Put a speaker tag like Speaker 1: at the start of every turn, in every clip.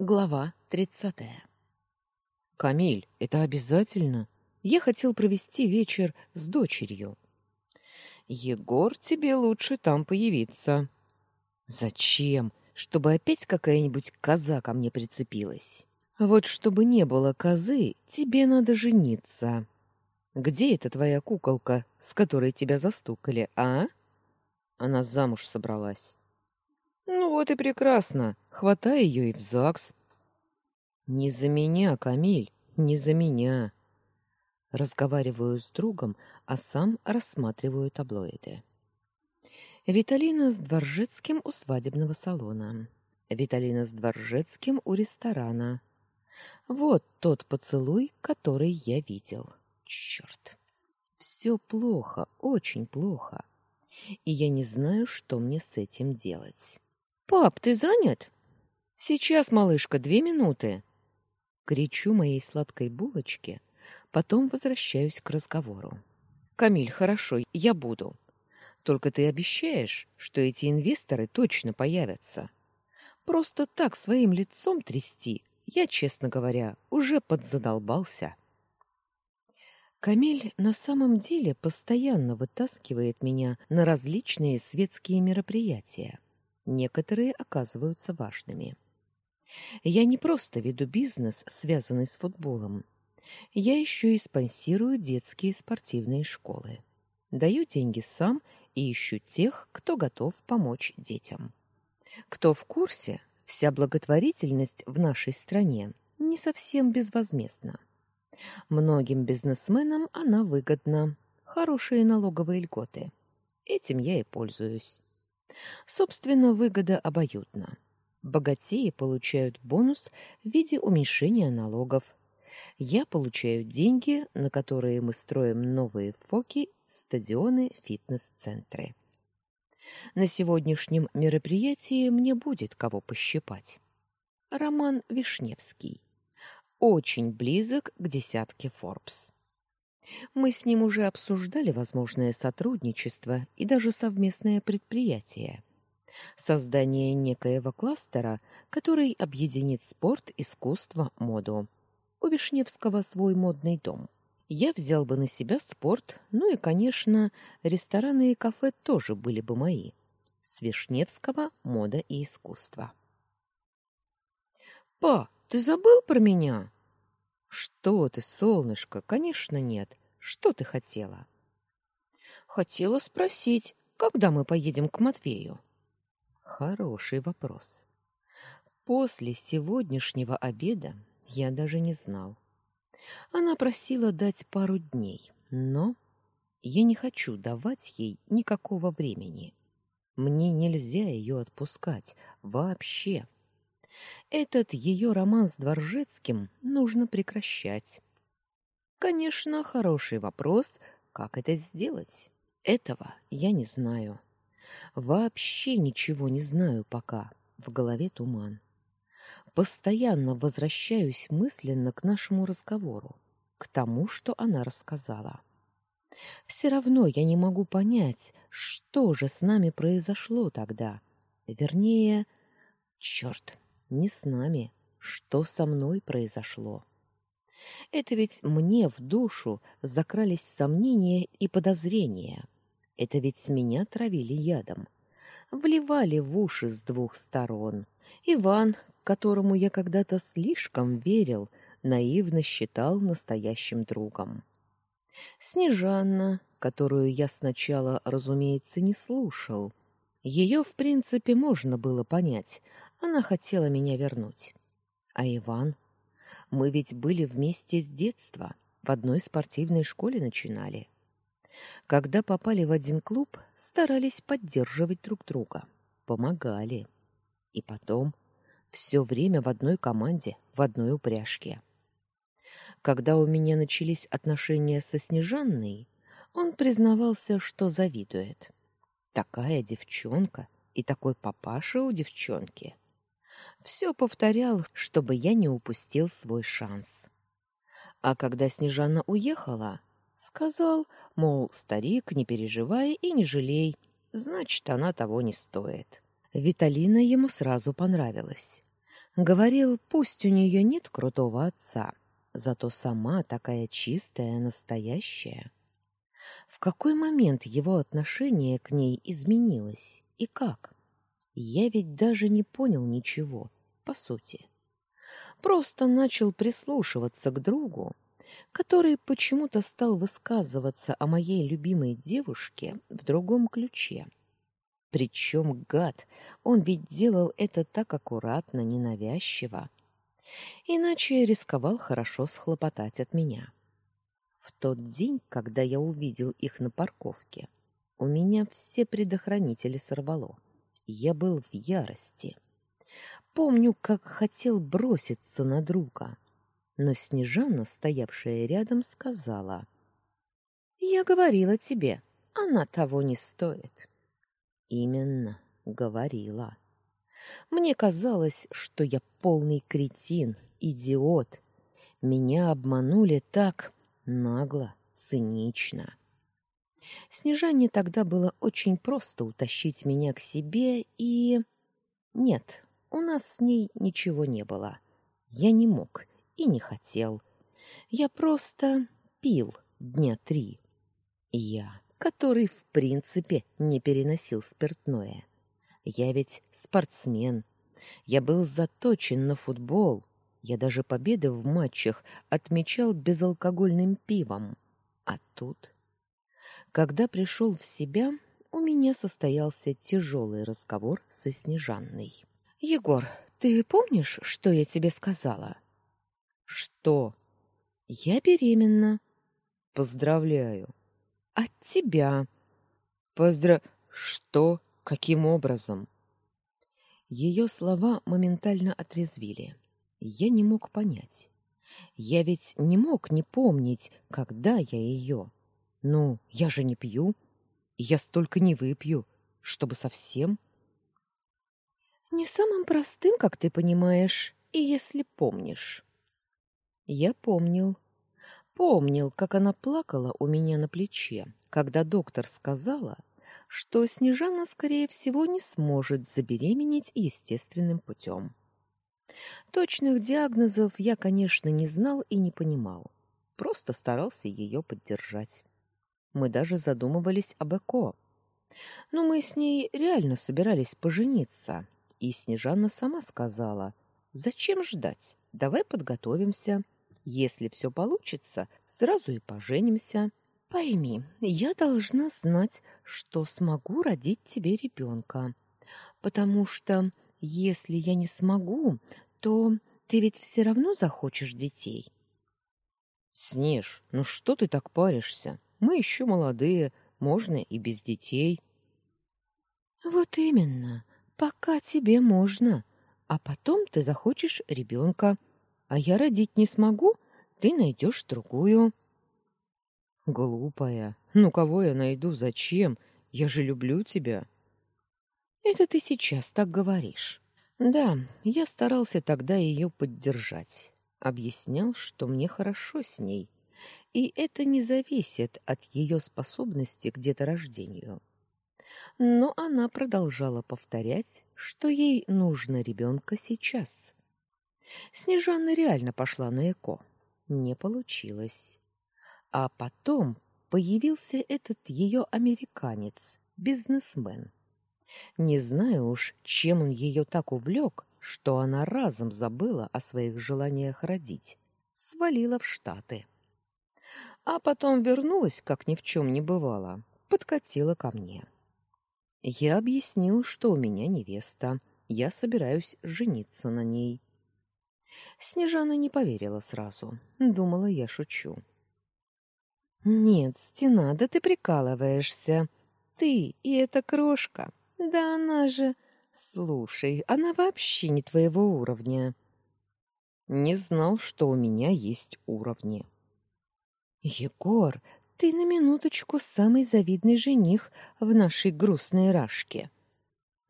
Speaker 1: Глава тридцатая. Камиль, это обязательно. Я хотел провести вечер с дочерью. Егор, тебе лучше там появиться. Зачем? Чтобы опять какая-нибудь коза ко мне прицепилась. Вот чтобы не было козы, тебе надо жениться. Где эта твоя куколка, с которой тебя застукали, а? Она замуж собралась. Ну вот и прекрасно. Хватай ее и в ЗАГС. Не за меня, Камиль, не за меня. Разговариваю с другом, а сам рассматриваю таблоиды. Виталина с Дворжецким у свадебного салона. Виталина с Дворжецким у ресторана. Вот тот поцелуй, который я видел. Черт! Все плохо, очень плохо. И я не знаю, что мне с этим делать. «Пап, ты занят?» «Сейчас, малышка, две минуты!» Кричу моей сладкой булочке, потом возвращаюсь к разговору. «Камиль, хорошо, я буду. Только ты обещаешь, что эти инвесторы точно появятся. Просто так своим лицом трясти, я, честно говоря, уже подзадолбался». Камиль на самом деле постоянно вытаскивает меня на различные светские мероприятия. Некоторые оказываются важными. Я не просто веду бизнес, связанный с футболом. Я еще и спонсирую детские спортивные школы. Даю деньги сам и ищу тех, кто готов помочь детям. Кто в курсе, вся благотворительность в нашей стране не совсем безвозмездна. Многим бизнесменам она выгодна. Хорошие налоговые льготы. Этим я и пользуюсь. Собственно, выгода обоюдна. Богатеи получают бонус в виде уменьшения налогов. Я получаю деньги, на которые мы строим новые фоки, стадионы, фитнес-центры. На сегодняшнем мероприятии мне будет кого пощипать. Роман Вишневский. Очень близок к десятке Forbes. Мы с ним уже обсуждали возможное сотрудничество и даже совместное предприятие. Создание некоего кластера, который объединит спорт, искусство, моду. У Вишневского свой модный дом. Я взял бы на себя спорт, ну и, конечно, рестораны и кафе тоже были бы мои. С Вишневского мода и искусство. «Па, ты забыл про меня?» Что ты, солнышко, конечно, нет. Что ты хотела? Хотела спросить, когда мы поедем к Матвею. Хороший вопрос. После сегодняшнего обеда я даже не знал. Она просила дать пару дней, но я не хочу давать ей никакого времени. Мне нельзя ее отпускать вообще. Этот ее роман с Дворжецким нужно прекращать. Конечно, хороший вопрос, как это сделать. Этого я не знаю. Вообще ничего не знаю пока. В голове туман. Постоянно возвращаюсь мысленно к нашему разговору, к тому, что она рассказала. Все равно я не могу понять, что же с нами произошло тогда. Вернее, черт, не с нами, что со мной произошло. Это ведь мне в душу закрались сомнения и подозрения. Это ведь с меня травили ядом. Вливали в уши с двух сторон. Иван, которому я когда-то слишком верил, наивно считал настоящим другом. Снежанна, которую я сначала, разумеется, не слушал. Ее, в принципе, можно было понять — она хотела меня вернуть. А Иван? Мы ведь были вместе с детства, в одной спортивной школе начинали. Когда попали в один клуб, старались поддерживать друг друга, помогали. И потом все время в одной команде, в одной упряжке. Когда у меня начались отношения со Снежанной, он признавался, что завидует. Такая девчонка и такой папаша у девчонки — все повторял, чтобы я не упустил свой шанс. А когда Снежана уехала, сказал, мол, старик, не переживай и не жалей, значит, она того не стоит. Виталина ему сразу понравилась. Говорил, пусть у нее нет крутого отца, зато сама такая чистая, настоящая. В какой момент его отношение к ней изменилось и как? Я ведь даже не понял ничего, по сути. Просто начал прислушиваться к другу, который почему-то стал высказываться о моей любимой девушке в другом ключе. Причем гад, он ведь делал это так аккуратно, ненавязчиво. Иначе рисковал хорошо схлопотать от меня. В тот день, когда я увидел их на парковке, у меня все предохранители сорвало. Я был в ярости. Помню, как хотел броситься на друга, но Снежана, стоявшая рядом, сказала: "Я говорила тебе, она того не стоит". Именно, говорила. Мне казалось, что я полный кретин, идиот. Меня обманули так нагло, цинично. Снежане тогда было очень просто утащить меня к себе и... Нет, у нас с ней ничего не было. Я не мог и не хотел. Я просто пил дня три. Я который в принципе не переносил спиртное. Я ведь спортсмен. Я был заточен на футбол. Я даже победы в матчах отмечал безалкогольным пивом. А тут, когда пришел в себя, у меня состоялся тяжелый разговор со Снежанной. Егор, ты помнишь, что я тебе сказала? Что? Я беременна. Поздравляю. От тебя. Поздра... Что? Каким образом? Ее слова моментально отрезвили. Я не мог понять. Я ведь не мог не помнить, когда я ее. Ну, я же не пью. Я столько не выпью, чтобы совсем. Не самым простым, как ты понимаешь, и если помнишь. Я помнил. Помнил, как она плакала у меня на плече, когда доктор сказала, что Снежана, скорее всего, не сможет забеременеть естественным путем. Точных диагнозов я, конечно, не знал и не понимал. Просто старался ее поддержать. Мы даже задумывались об ЭКО. Но мы с ней реально собирались пожениться, и Снежана сама сказала, «Зачем ждать? Давай подготовимся». Если все получится, сразу и поженимся. Пойми, я должна знать, что смогу родить тебе ребенка. Потому что если я не смогу, то ты ведь все равно захочешь детей. Снеж, ну что ты так паришься? Мы еще молодые, можно и без детей. Вот именно. Пока тебе можно, а потом ты захочешь ребенка а я родить не смогу, ты найдешь другую. Глупая. Ну кого я найду, зачем? Я же люблю тебя. Это ты сейчас так говоришь. Да, я старался тогда ее поддержать. Объяснял, что мне хорошо с ней, и это не зависит от ее способности к деторождению. Но она продолжала повторять, что ей нужно ребенка сейчас. Снежана реально пошла на ЭКО. Не получилось. А потом появился этот ее американец, бизнесмен. Не знаю уж, чем он ее так увлек, что она разом забыла о своих желаниях родить, свалила в Штаты. А потом вернулась, как ни в чем не бывало, подкатила ко мне. Я объяснил, что у меня невеста, я собираюсь жениться на ней. Снежана не поверила сразу. Думала, я шучу. Нет, Стена, да ты прикалываешься. Ты и эта крошка. Да она же... Слушай, она вообще не твоего уровня. Не знал, что у меня есть уровни. Егор, ты на минуточку самый завидный жених в нашей грустной рашке.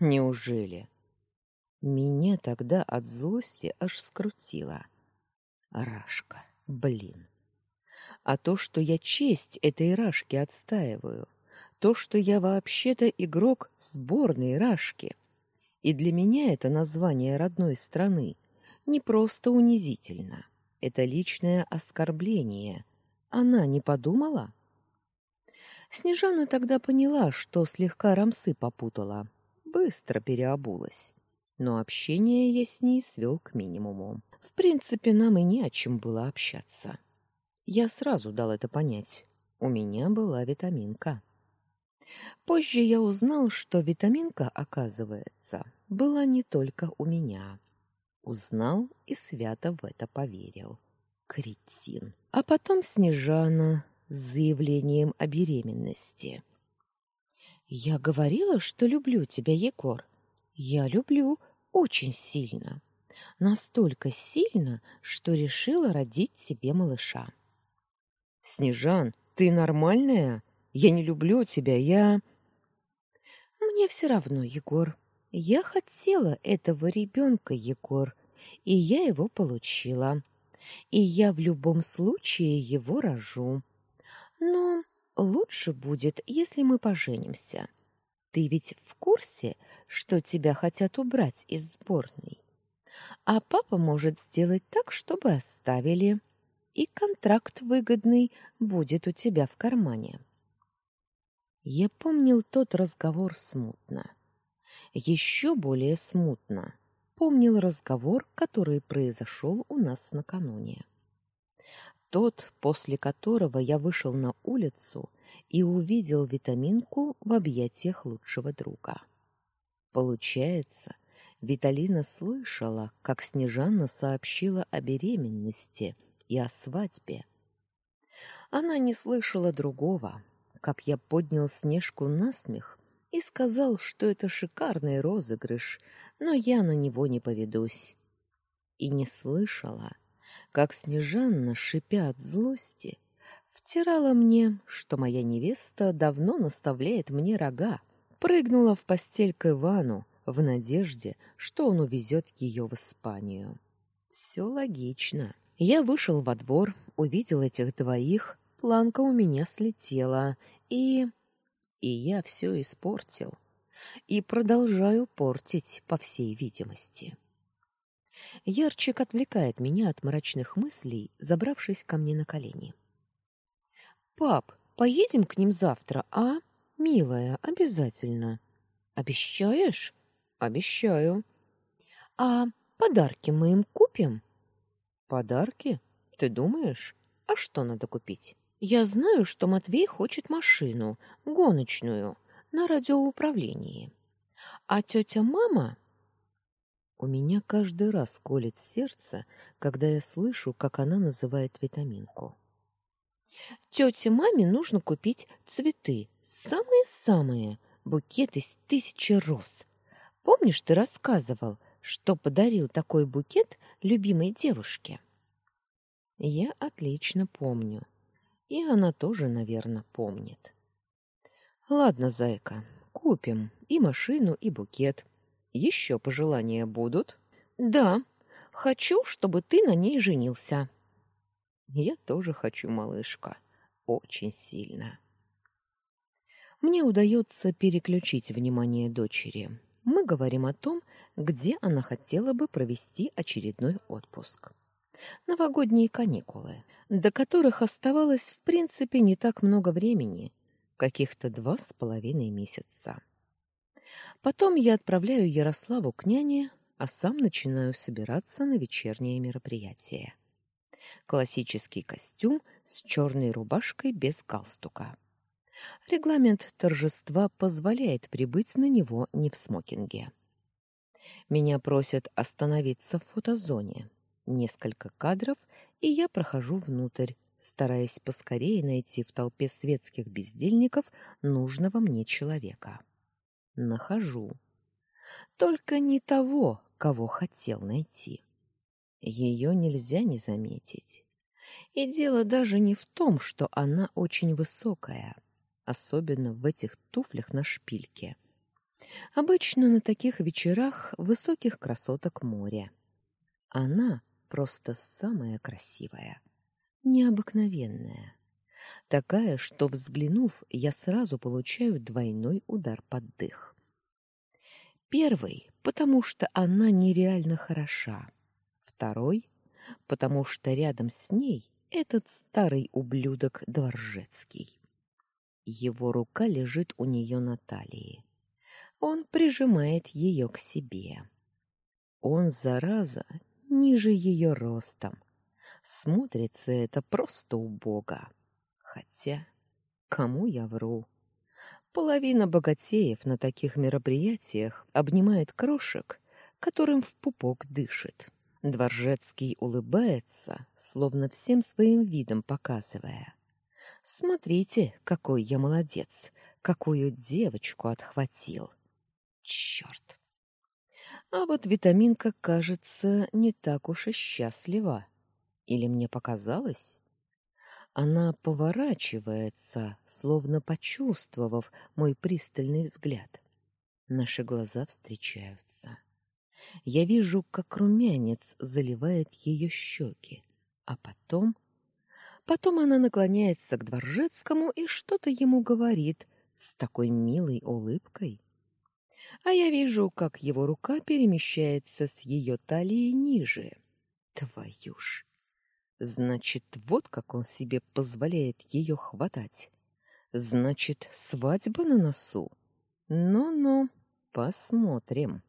Speaker 1: Неужели? Меня тогда от злости аж скрутило. Рашка, блин. А то, что я честь этой Рашки отстаиваю, то, что я вообще-то игрок сборной Рашки, и для меня это название родной страны, не просто унизительно. Это личное оскорбление. Она не подумала? Снежана тогда поняла, что слегка рамсы попутала. Быстро переобулась. Но общение я с ней свел к минимуму. В принципе, нам и не о чем было общаться. Я сразу дал это понять. У меня была витаминка. Позже я узнал, что витаминка, оказывается, была не только у меня. Узнал и свято в это поверил. Кретин. А потом Снежана с заявлением о беременности. Я говорила, что люблю тебя, Егор. Я люблю очень сильно. Настолько сильно, что решила родить себе малыша. Снежан, ты нормальная? Я не люблю тебя, я Мне все равно, Егор. Я хотела этого ребенка, Егор, и я его получила. И я в любом случае его рожу. Но лучше будет, если мы поженимся. Ты ведь в курсе, что тебя хотят убрать из сборной? А папа может сделать так, чтобы оставили и контракт выгодный будет у тебя в кармане. Я помнил тот разговор смутно. Еще более смутно помнил разговор, который произошел у нас накануне. Тот, после которого я вышел на улицу и увидел витаминку в объятиях лучшего друга. Получается, Виталина слышала, как Снежана сообщила о беременности — и о свадьбе. Она не слышала другого, как я поднял Снежку на смех и сказал, что это шикарный розыгрыш, но я на него не поведусь. И не слышала, как Снежанна, шипя от злости, втирала мне, что моя невеста давно наставляет мне рога, прыгнула в постель к Ивану в надежде, что он увезет ее в Испанию. Все логично. Я вышел во двор, увидел этих двоих, планка у меня слетела, и... И я все испортил. И продолжаю портить, по всей видимости. Ярчик отвлекает меня от мрачных мыслей, забравшись ко мне на колени. «Пап, поедем к ним завтра, а? Милая, обязательно». «Обещаешь?» «Обещаю». «А подарки мы им купим?» Подарки? Ты думаешь? А что надо купить? Я знаю, что Матвей хочет машину, гоночную, на радиоуправлении. А тетя мама... У меня каждый раз колет сердце, когда я слышу, как она называет витаминку. Тете маме нужно купить цветы, самые-самые, букет из тысячи роз. Помнишь, ты рассказывал, что подарил такой букет любимой девушке. Я отлично помню. И она тоже, наверное, помнит. Ладно, зайка, купим и машину, и букет. Еще пожелания будут? Да. Хочу, чтобы ты на ней женился. Я тоже хочу, малышка, очень сильно. Мне удается переключить внимание дочери мы говорим о том, где она хотела бы провести очередной отпуск. Новогодние каникулы, до которых оставалось в принципе не так много времени, каких-то два с половиной месяца. Потом я отправляю Ярославу к няне, а сам начинаю собираться на вечернее мероприятие. Классический костюм с черной рубашкой без галстука. Регламент торжества позволяет прибыть на него не в смокинге. Меня просят остановиться в фотозоне. Несколько кадров, и я прохожу внутрь, стараясь поскорее найти в толпе светских бездельников нужного мне человека. Нахожу. Только не того, кого хотел найти. Ее нельзя не заметить. И дело даже не в том, что она очень высокая особенно в этих туфлях на шпильке. Обычно на таких вечерах высоких красоток море. Она просто самая красивая, необыкновенная. Такая, что, взглянув, я сразу получаю двойной удар под дых. Первый, потому что она нереально хороша. второй, потому что рядом с ней этот старый ублюдок Дворжецкий. Его рука лежит у нее на талии. Он прижимает ее к себе. Он, зараза, ниже ее ростом. Смотрится это просто убого. Хотя, кому я вру? Половина богатеев на таких мероприятиях обнимает крошек, которым в пупок дышит. Дворжецкий улыбается, словно всем своим видом показывая. «Смотрите, какой я молодец, какую девочку отхватил!» Черт! А вот витаминка, кажется, не так уж и счастлива. Или мне показалось? Она поворачивается, словно почувствовав мой пристальный взгляд. Наши глаза встречаются. Я вижу, как румянец заливает ее щеки, а потом... Потом она наклоняется к Дворжецкому и что-то ему говорит с такой милой улыбкой. А я вижу, как его рука перемещается с ее талии ниже. Твою ж! Значит, вот как он себе позволяет ее хватать. Значит, свадьба на носу. Ну-ну, посмотрим.